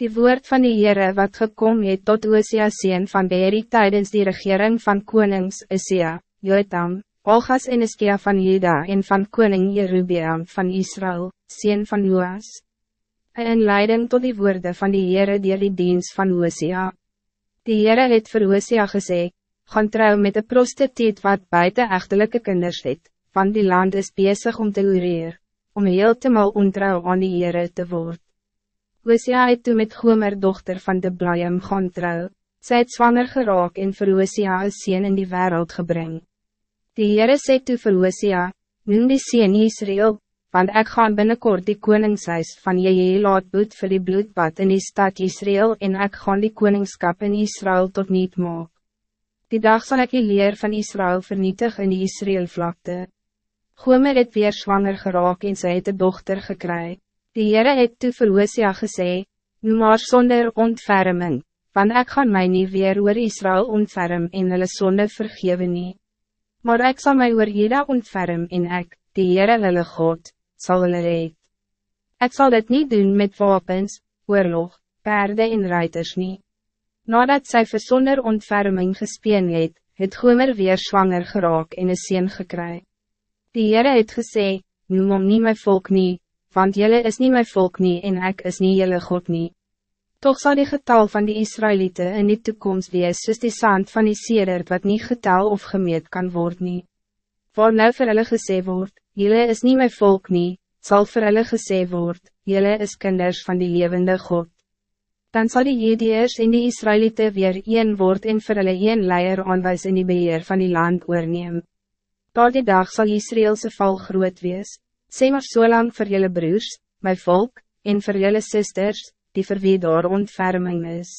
Die woord van die Heere wat gekom het tot Oosea sien van Beri tijdens die regering van konings Isia, Jotam, Olgas en Iskia van Juda en van koning Jerubiam van Israël, sien van Joas. Een inleiding tot die woorden van die Heere dier die dienst van Oosea. Die Heere het vir Oosea gesê, gaan trouw met de prostituut wat buiten echtelijke kinders het, van die land is bezig om te ureer, om heel te mal ontrouw aan die Heere te worden. Hosea het toe met Gomer dochter van de Blaam gaan trouw. Sy het zwanger geraak en vir Hosea een sien in die wereld gebring. Die Heere sê toe vir Hosea, noem die sien Israel, want ik ga binnenkort die koningshuis van je laat boet vir die bloedbad in die stad Israël en ik gaan die koningskap in Israël tot niet maak. Die dag zal ik die leer van Israël vernietig in die Israël vlakte. Gomer het weer zwanger geraak en sy het een dochter gekry. Die Heere het toe vir Hosea gesê, Noem maar sonder ontferming, want ek gaan my nie weer oor Israël ontferm en hulle sonde vergewe nie. Maar ik zal my oor Jeda ontferm en ek, die Heere hulle God, sal hulle red. Ek sal dit niet doen met wapens, oorlog, perde en ruiters nie. Nadat sy vir sonder ontferming gespeen het, het Gomer weer zwanger geraak en een sien gekry. Die Heere het gesê, noem om nie my volk nie, want jullie is niet mijn volk nie en ik is niet jullie God nie. Toch zal die getal van die Israëlieten in die toekomst wees soos die sand van die sedert wat niet getal of gemeet kan worden. nie. Waar nou vir hulle gesê word, jylle is niet mijn volk nie, sal vir hulle gesê word, jylle is kinders van die levende God. Dan zal die Jediërs en die Israëlieten weer een word en vir hulle een leier aanwijs in die beheer van die land oorneem. Tot die dag zal Israëlse val groot wees, Sê maar so lang vir julle broers, my volk, en vir julle sisters, die vir wie daar ontferming is.